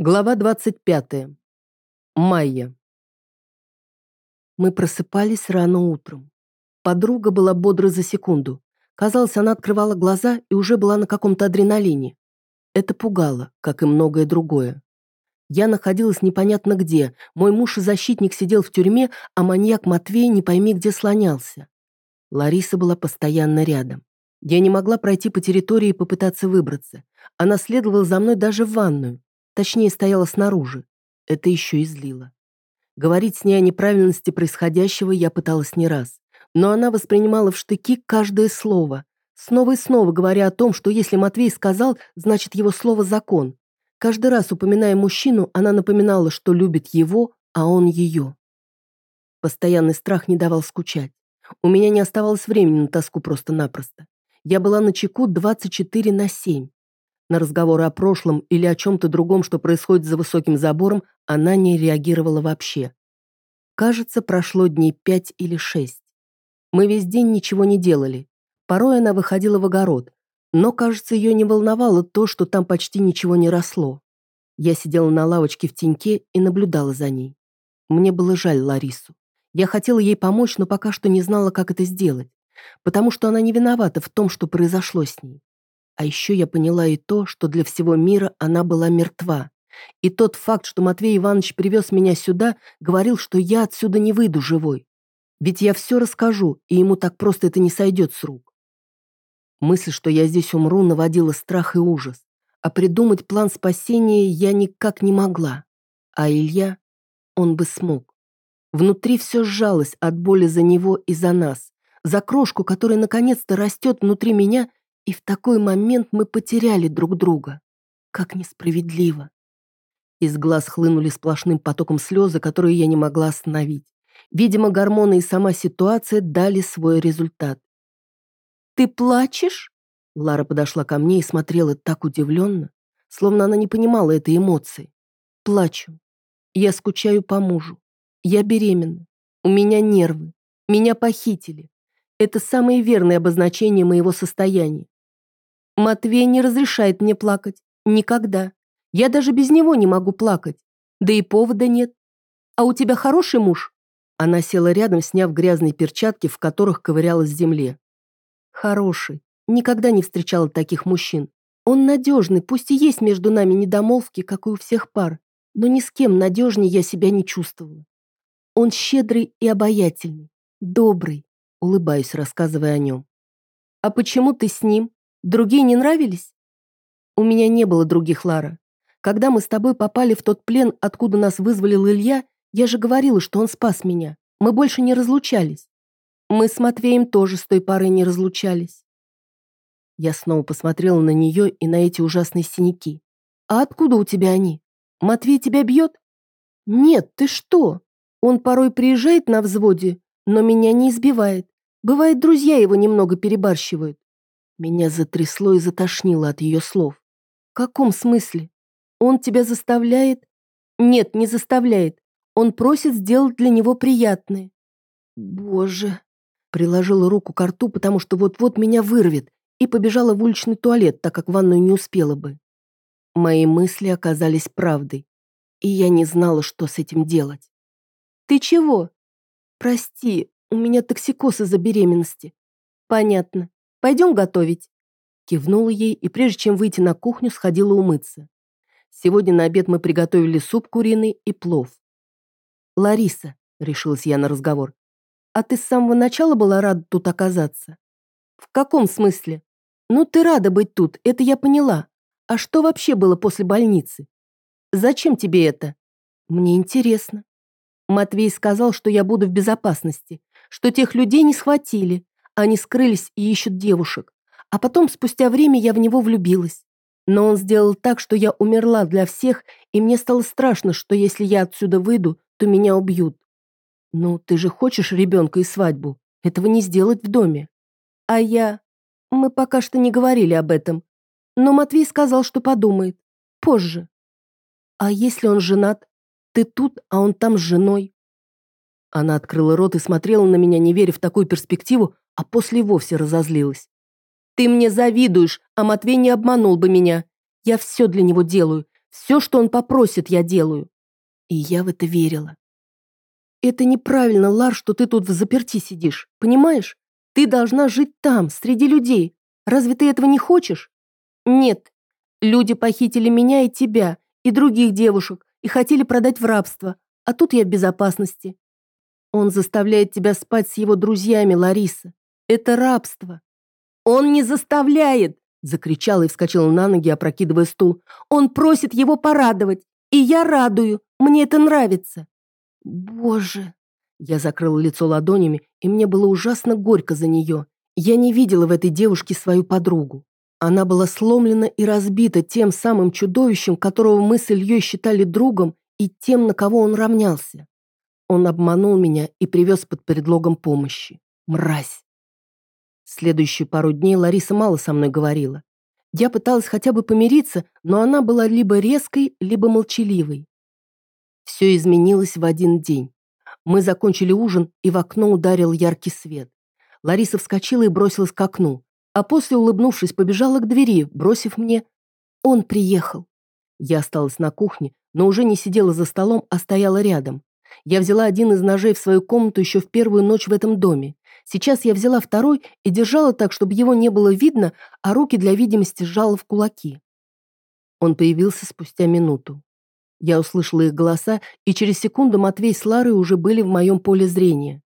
Глава 25. Майя. Мы просыпались рано утром. Подруга была бодра за секунду. Казалось, она открывала глаза и уже была на каком-то адреналине. Это пугало, как и многое другое. Я находилась непонятно где. Мой муж и защитник сидел в тюрьме, а маньяк Матвей не пойми где слонялся. Лариса была постоянно рядом. Я не могла пройти по территории и попытаться выбраться. Она следовала за мной даже в ванную. Точнее, стояла снаружи. Это еще и злило. Говорить с ней о неправильности происходящего я пыталась не раз. Но она воспринимала в штыки каждое слово, снова и снова говоря о том, что если Матвей сказал, значит его слово закон. Каждый раз, упоминая мужчину, она напоминала, что любит его, а он ее. Постоянный страх не давал скучать. У меня не оставалось времени на тоску просто-напросто. Я была на чеку 24 на 7. На разговоры о прошлом или о чем-то другом, что происходит за высоким забором, она не реагировала вообще. Кажется, прошло дней пять или шесть. Мы весь день ничего не делали. Порой она выходила в огород, но, кажется, ее не волновало то, что там почти ничего не росло. Я сидела на лавочке в теньке и наблюдала за ней. Мне было жаль Ларису. Я хотела ей помочь, но пока что не знала, как это сделать, потому что она не виновата в том, что произошло с ней. А еще я поняла и то, что для всего мира она была мертва. И тот факт, что Матвей Иванович привез меня сюда, говорил, что я отсюда не выйду живой. Ведь я все расскажу, и ему так просто это не сойдет с рук. Мысль, что я здесь умру, наводила страх и ужас. А придумать план спасения я никак не могла. А Илья, он бы смог. Внутри все сжалось от боли за него и за нас. За крошку, которая наконец-то растет внутри меня и в такой момент мы потеряли друг друга. Как несправедливо. Из глаз хлынули сплошным потоком слезы, которые я не могла остановить. Видимо, гормоны и сама ситуация дали свой результат. «Ты плачешь?» Лара подошла ко мне и смотрела так удивленно, словно она не понимала этой эмоции. «Плачу. Я скучаю по мужу. Я беременна. У меня нервы. Меня похитили. Это самое верное обозначение моего состояния. Матвей не разрешает мне плакать. Никогда. Я даже без него не могу плакать. Да и повода нет. А у тебя хороший муж?» Она села рядом, сняв грязные перчатки, в которых ковырялась земле. «Хороший. Никогда не встречала таких мужчин. Он надежный, пусть и есть между нами недомолвки, как и у всех пар, но ни с кем надежнее я себя не чувствовала. Он щедрый и обаятельный, добрый, улыбаюсь, рассказывая о нем. А почему ты с ним? Другие не нравились? У меня не было других, Лара. Когда мы с тобой попали в тот плен, откуда нас вызволил Илья, я же говорила, что он спас меня. Мы больше не разлучались. Мы с Матвеем тоже с той поры не разлучались. Я снова посмотрела на нее и на эти ужасные синяки. «А откуда у тебя они? Матвей тебя бьет?» «Нет, ты что? Он порой приезжает на взводе, но меня не избивает. Бывает, друзья его немного перебарщивают. Меня затрясло и затошнило от ее слов. «В каком смысле? Он тебя заставляет?» «Нет, не заставляет. Он просит сделать для него приятное». «Боже!» Приложила руку к рту, потому что вот-вот меня вырвет, и побежала в уличный туалет, так как ванную не успела бы. Мои мысли оказались правдой, и я не знала, что с этим делать. «Ты чего?» «Прости, у меня токсикоз из-за беременности». «Понятно. Пойдем готовить». Кивнула ей и прежде чем выйти на кухню, сходила умыться. Сегодня на обед мы приготовили суп куриный и плов. «Лариса», — решилась я на разговор, «а ты с самого начала была рада тут оказаться?» «В каком смысле?» «Ну, ты рада быть тут, это я поняла. А что вообще было после больницы? Зачем тебе это?» «Мне интересно». Матвей сказал, что я буду в безопасности, что тех людей не схватили, они скрылись и ищут девушек. А потом, спустя время, я в него влюбилась. Но он сделал так, что я умерла для всех, и мне стало страшно, что если я отсюда выйду, то меня убьют. Ну, ты же хочешь ребенка и свадьбу. Этого не сделать в доме. А я... Мы пока что не говорили об этом. Но Матвей сказал, что подумает. Позже. А если он женат? Ты тут, а он там с женой. Она открыла рот и смотрела на меня, не веря в такую перспективу, а после вовсе разозлилась. «Ты мне завидуешь, а Матвей не обманул бы меня. Я все для него делаю. Все, что он попросит, я делаю. И я в это верила. Это неправильно, Лар, что ты тут в заперти сидишь, понимаешь? Ты должна жить там, среди людей. Разве ты этого не хочешь? Нет. Люди похитили меня и тебя, и других девушек, и хотели продать в рабство. А тут я в безопасности. Он заставляет тебя спать с его друзьями, Лариса. Это рабство. Он не заставляет, закричала и вскочила на ноги, опрокидывая стул. Он просит его порадовать, и я радую. Мне это нравится. Боже. Я закрыла лицо ладонями, и мне было ужасно горько за нее. Я не видела в этой девушке свою подругу. Она была сломлена и разбита тем самым чудовищем, которого мы с Ильей считали другом, и тем, на кого он равнялся. Он обманул меня и привез под предлогом помощи. Мразь. Следующие пару дней Лариса мало со мной говорила. Я пыталась хотя бы помириться, но она была либо резкой, либо молчаливой. Все изменилось в один день. Мы закончили ужин, и в окно ударил яркий свет. Лариса вскочила и бросилась к окну, а после, улыбнувшись, побежала к двери, бросив мне «Он приехал». Я осталась на кухне, но уже не сидела за столом, а стояла рядом. Я взяла один из ножей в свою комнату еще в первую ночь в этом доме. Сейчас я взяла второй и держала так, чтобы его не было видно, а руки для видимости сжала в кулаки. Он появился спустя минуту. Я услышала их голоса, и через секунду Матвей с Ларой уже были в моем поле зрения.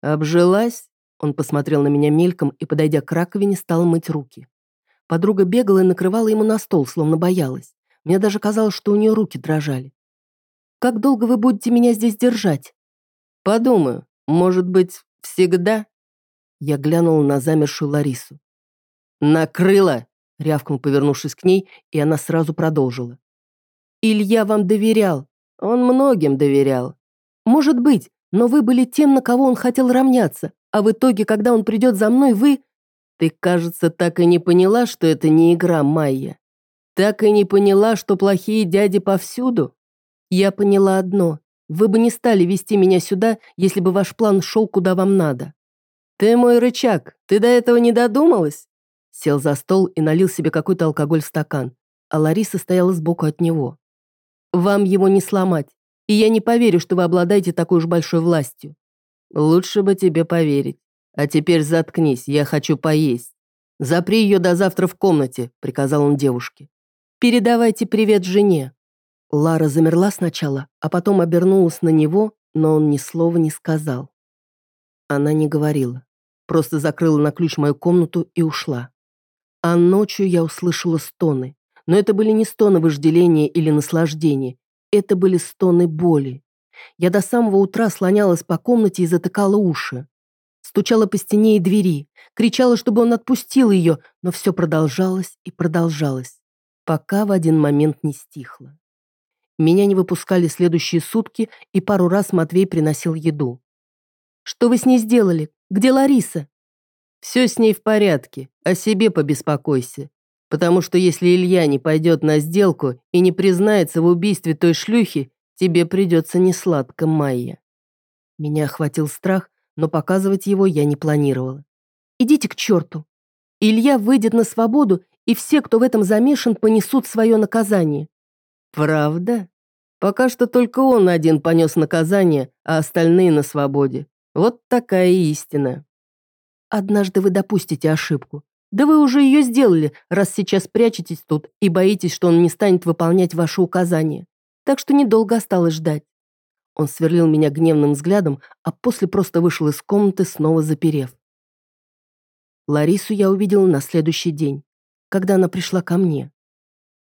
«Обжилась?» Он посмотрел на меня мельком и, подойдя к раковине, стал мыть руки. Подруга бегала и накрывала ему на стол, словно боялась. Мне даже казалось, что у нее руки дрожали. «Как долго вы будете меня здесь держать?» «Подумаю. Может быть, всегда?» Я глянула на замершую Ларису. «Накрыла!» — рявкнул, повернувшись к ней, и она сразу продолжила. Илья вам доверял. Он многим доверял. Может быть, но вы были тем, на кого он хотел равняться, а в итоге, когда он придет за мной, вы... Ты, кажется, так и не поняла, что это не игра Майя. Так и не поняла, что плохие дяди повсюду. Я поняла одно. Вы бы не стали вести меня сюда, если бы ваш план шел куда вам надо. Ты мой рычаг, ты до этого не додумалась? Сел за стол и налил себе какой-то алкоголь в стакан, а Лариса стояла сбоку от него. Вам его не сломать, и я не поверю, что вы обладаете такой уж большой властью. Лучше бы тебе поверить. А теперь заткнись, я хочу поесть. Запри ее до завтра в комнате, приказал он девушке. Передавайте привет жене. Лара замерла сначала, а потом обернулась на него, но он ни слова не сказал. Она не говорила, просто закрыла на ключ мою комнату и ушла. А ночью я услышала стоны. Но это были не стоны вожделения или наслаждения. Это были стоны боли. Я до самого утра слонялась по комнате и затыкала уши. Стучала по стене и двери, кричала, чтобы он отпустил ее, но все продолжалось и продолжалось, пока в один момент не стихло. Меня не выпускали следующие сутки, и пару раз Матвей приносил еду. «Что вы с ней сделали? Где Лариса?» «Все с ней в порядке, о себе побеспокойся. Потому что если Илья не пойдет на сделку и не признается в убийстве той шлюхи, тебе придется несладко, Майя. Меня охватил страх, но показывать его я не планировала. Идите к черту. Илья выйдет на свободу, и все, кто в этом замешан, понесут свое наказание. Правда? Пока что только он один понес наказание, а остальные на свободе. Вот такая истина. Однажды вы допустите ошибку. Да вы уже ее сделали, раз сейчас прячетесь тут и боитесь, что он не станет выполнять ваши указания. Так что недолго осталось ждать. Он сверлил меня гневным взглядом, а после просто вышел из комнаты, снова заперев. Ларису я увидела на следующий день, когда она пришла ко мне.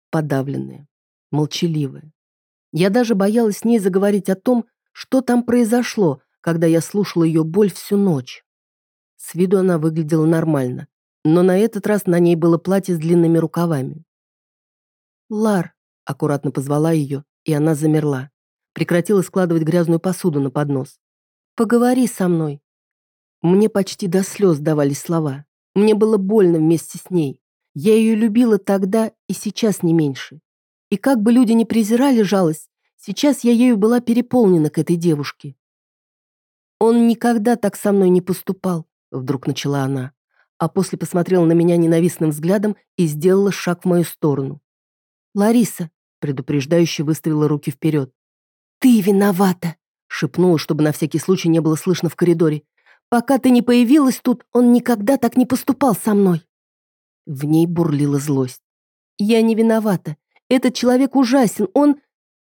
Подавленная, молчаливая. Я даже боялась с ней заговорить о том, что там произошло, когда я слушала ее боль всю ночь. С виду она выглядела нормально, но на этот раз на ней было платье с длинными рукавами. «Лар», — аккуратно позвала ее, и она замерла. Прекратила складывать грязную посуду на поднос. «Поговори со мной». Мне почти до слез давались слова. Мне было больно вместе с ней. Я ее любила тогда и сейчас не меньше. И как бы люди ни презирали жалость, сейчас я ею была переполнена к этой девушке. «Он никогда так со мной не поступал», — вдруг начала она а после посмотрела на меня ненавистным взглядом и сделала шаг в мою сторону. «Лариса, предупреждающе выставила руки вперед. «Ты виновата!» — шепнула, чтобы на всякий случай не было слышно в коридоре. «Пока ты не появилась тут, он никогда так не поступал со мной!» В ней бурлила злость. «Я не виновата. Этот человек ужасен, он...»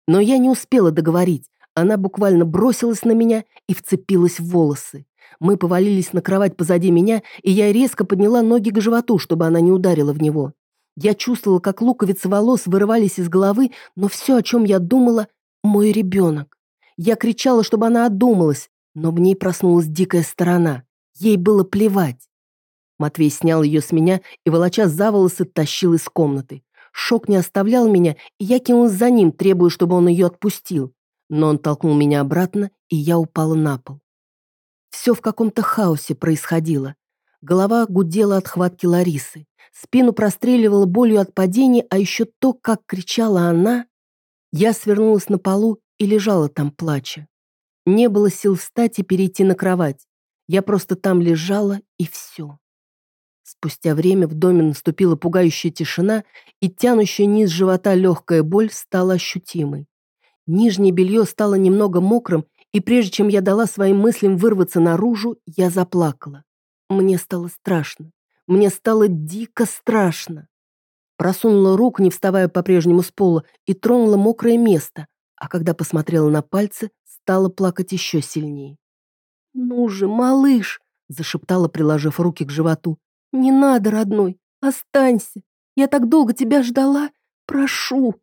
Но я не успела договорить. Она буквально бросилась на меня и вцепилась в волосы. Мы повалились на кровать позади меня, и я резко подняла ноги к животу, чтобы она не ударила в него. Я чувствовала, как луковицы волос вырывались из головы, но все, о чем я думала, мой ребенок. Я кричала, чтобы она одумалась, но в ней проснулась дикая сторона. Ей было плевать. Матвей снял ее с меня и, волоча за волосы, тащил из комнаты. Шок не оставлял меня, и я кинулась за ним, требуя, чтобы он ее отпустил. Но он толкнул меня обратно, и я упала на пол. Все в каком-то хаосе происходило. Голова гудела от хватки Ларисы. Спину простреливала болью от падения, а еще то, как кричала она. Я свернулась на полу и лежала там, плача. Не было сил встать и перейти на кровать. Я просто там лежала, и все. Спустя время в доме наступила пугающая тишина, и тянущая низ живота легкая боль стала ощутимой. Нижнее белье стало немного мокрым, и прежде чем я дала своим мыслям вырваться наружу, я заплакала. Мне стало страшно. Мне стало дико страшно. Просунула руку, не вставая по-прежнему с пола, и тронула мокрое место, а когда посмотрела на пальцы, стала плакать еще сильнее. «Ну же, малыш!» – зашептала, приложив руки к животу. «Не надо, родной, останься. Я так долго тебя ждала. Прошу!»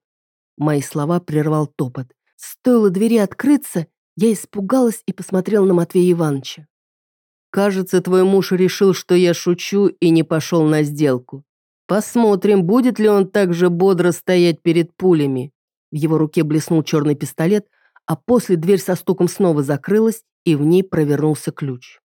Мои слова прервал топот. Стоило двери открыться, я испугалась и посмотрела на Матвея Ивановича. «Кажется, твой муж решил, что я шучу и не пошел на сделку. Посмотрим, будет ли он так же бодро стоять перед пулями». В его руке блеснул черный пистолет, а после дверь со стуком снова закрылась, и в ней провернулся ключ.